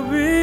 Savior